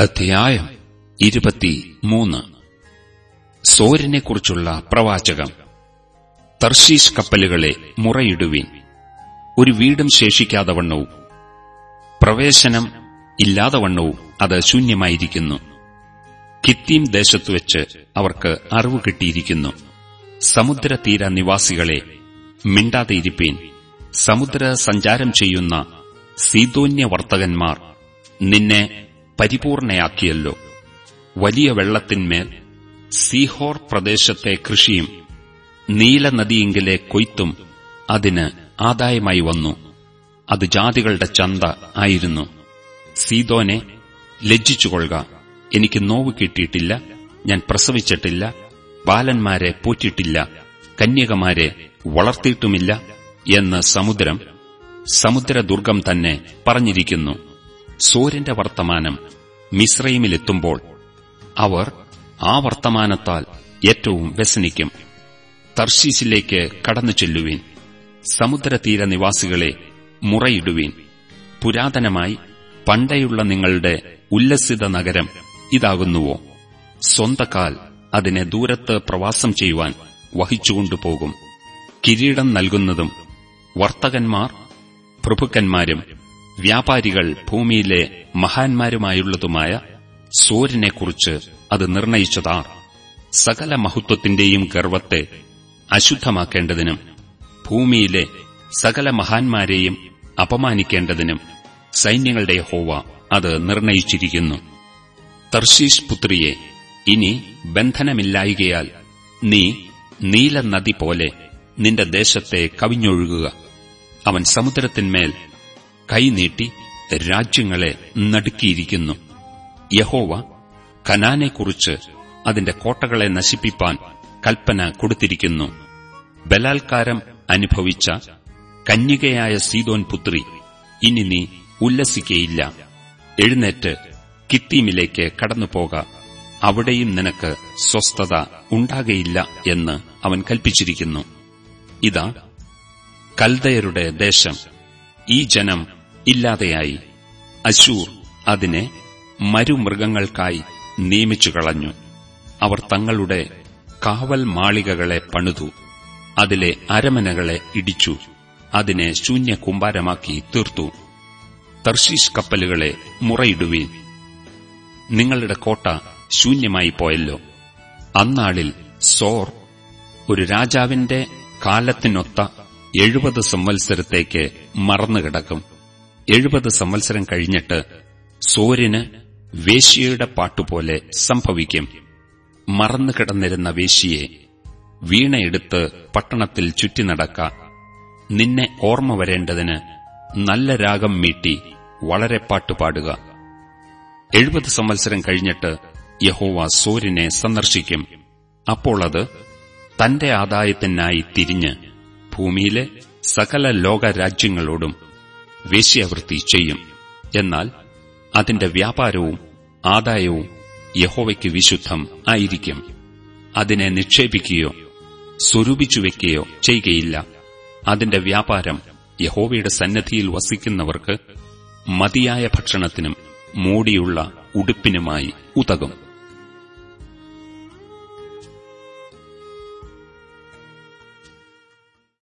അധ്യായം ഇരുപത്തി മൂന്ന് സോരിനെക്കുറിച്ചുള്ള പ്രവാചകം. തർശീഷ് കപ്പലുകളെ മുറയിടുവിൻ. ഒരു വീടും ശേഷിക്കാതെ വണ്ണവും പ്രവേശനം ഇല്ലാതെ വണ്ണവും അത് ശൂന്യമായിരിക്കുന്നു. കിത്തീം ദേശത്തുവെച്ച് അവർക്ക് അറിവ് കിട്ടിയിരിക്കുന്നു. സമുദ്രതീര നിവാസികളെ മിണ്ടാതെയിരിപ്പീൻ. സമുദ്ര സഞ്ചാരം ചെയ്യുന്ന സീതോന്യ വർത്തകന്മാർ നിന്നെ പരിപൂർണയാക്കിയല്ലോ. വലിയ വെള്ളത്തിന്മേൽ സീഹോർ പ്രദേശത്തെ കൃഷിയും നീലനദിയെങ്കിലെ കൊയ്ത്തും അതിന് ആദായമായി വന്നു. അത് ജാതികളുടെ ചന്ത ആയിരുന്നു. സീതോനെ ലജ്ജിച്ചുകൊള്ളുക. എനിക്ക് നോവ് കിട്ടിയിട്ടില്ല. ഞാൻ പ്രസവിച്ചിട്ടില്ല. ബാലന്മാരെ പോറ്റിട്ടില്ല. കന്യകമാരെ വളർത്തിയിട്ടുമില്ല എന്ന് സമുദ്രം സമുദ്രദുർഗം തന്നെ പറഞ്ഞിരിക്കുന്നു. സൂര്യന്റെ വർത്തമാനം മിശ്രൈമിലെത്തുമ്പോൾ അവർ ആ വർത്തമാനത്താൽ ഏറ്റവും വ്യസനിക്കും. തർശീസിലേക്ക് കടന്നു ചെല്ലുവീൻ. സമുദ്രതീര നിവാസികളെ മുറയിടുവീൻ. പുരാതനമായി പണ്ടയുള്ള നിങ്ങളുടെ ഉല്ലസിത നഗരം ഇതാകുന്നുവോ? സ്വന്തക്കാൽ അതിനെ ദൂരത്ത് പ്രവാസം ചെയ്യുവാൻ വഹിച്ചുകൊണ്ടുപോകും. കിരീടം നൽകുന്നതും വർത്തകന്മാർ പ്രഭുക്കന്മാരും വ്യാപാരികൾ ഭൂമിയിലെ മഹാന്മാരുമായുള്ളതുമായ സൂര്യനെക്കുറിച്ച് അത് നിർണയിച്ചതാർ സകല മഹത്വത്തിന്റെയും ഗർവത്തെ അശുദ്ധമാക്കേണ്ടതിനും ഭൂമിയിലെ സകല മഹാന്മാരെയും അപമാനിക്കേണ്ടതിനും സൈന്യങ്ങളുടെ ഹോവ അത് നിർണയിച്ചിരിക്കുന്നു. തർശീഷ് പുത്രിയെ ഇനി ബന്ധനമില്ലായികയാൽ നീ നീലനദി പോലെ നിന്റെ ദേശത്തെ കവിഞ്ഞൊഴുകുക. അവൻ സമുദ്രത്തിന്മേൽ കൈനീട്ടി രാജ്യങ്ങളെ നടുക്കിയിരിക്കുന്നു. യഹോവ കനാനെക്കുറിച്ച് അതിന്റെ കോട്ടകളെ നശിപ്പിപ്പാൻ കൽപ്പന കൊടുത്തിരിക്കുന്നു. ബലാൽക്കാരം അനുഭവിച്ച കന്യകയായ സീതോൻ പുത്രി ഇനി നീ ഉല്ലസിക്കയില്ല. എഴുന്നേറ്റ് കിത്തീമിലേക്ക് കടന്നുപോക. അവിടെയും നിനക്ക് സ്വസ്ഥത ഉണ്ടാകയില്ല എന്ന് അവൻ കൽപ്പിച്ചിരിക്കുന്നു. ഇതാ കൽദയരുടെ ദേശം. ഈ ജനം ഇല്ലാതെയായി. അശൂർ അതിനെ മരുമൃഗങ്ങൾക്കായി നിയമിച്ചു കളഞ്ഞു. അവർ തങ്ങളുടെ കാവൽ മാളികകളെ പണിതു. അതിലെ അരമനകളെ ഇടിച്ചു. അതിനെ ശൂന്യ കുമ്പാരമാക്കി തീർത്തു. തർശീഷ് കപ്പലുകളെ മുറയിടുവീൻ. നിങ്ങളുടെ കോട്ട ശൂന്യമായി പോയല്ലോ. അന്നാളിൽ സോർ ഒരു രാജാവിന്റെ കാലത്തിനൊത്ത എഴുപത് സംവത്സരത്തേക്ക് മറന്നുകിടക്കും. എഴുപത് സംവത്സരം കഴിഞ്ഞിട്ട് സോരിന് വേശ്യയുടെ പാട്ടുപോലെ സംഭവിക്കും. മറന്നുകിടന്നിരുന്ന വേശ്യയെ വീണയെടുത്ത് പട്ടണത്തിൽ ചുറ്റി നടക്ക. നിന്നെ ഓർമ്മ വരേണ്ടതിന് നല്ല രാഗം മീട്ടി വളരെ പാട്ടുപാടുക. എഴുപത് സംവത്സരം കഴിഞ്ഞിട്ട് യഹോവ സോരിനെ സന്ദർശിക്കും. അപ്പോൾ അത് തന്റെ ആദായത്തിനായി തിരിഞ്ഞ് ഭൂമിയിലെ സകല ലോകരാജ്യങ്ങളോടും വേശ്യാവൃത്തി ചെയ്യും. എന്നാൽ അതിന്റെ വ്യാപാരവും ആദായവും യഹോവയ്ക്ക് വിശുദ്ധം ആയിരിക്കും. അതിനെ നിക്ഷേപിക്കുകയോ സ്വരൂപിച്ചുവെക്കുകയോ ചെയ്യുകയില്ല. അതിന്റെ വ്യാപാരം യഹോവയുടെ സന്നദ്ധിയിൽ വസിക്കുന്നവർക്ക് മതിയായ ഭക്ഷണത്തിനും മൂടിയുള്ള ഉടുപ്പിനുമായി ഉതകും.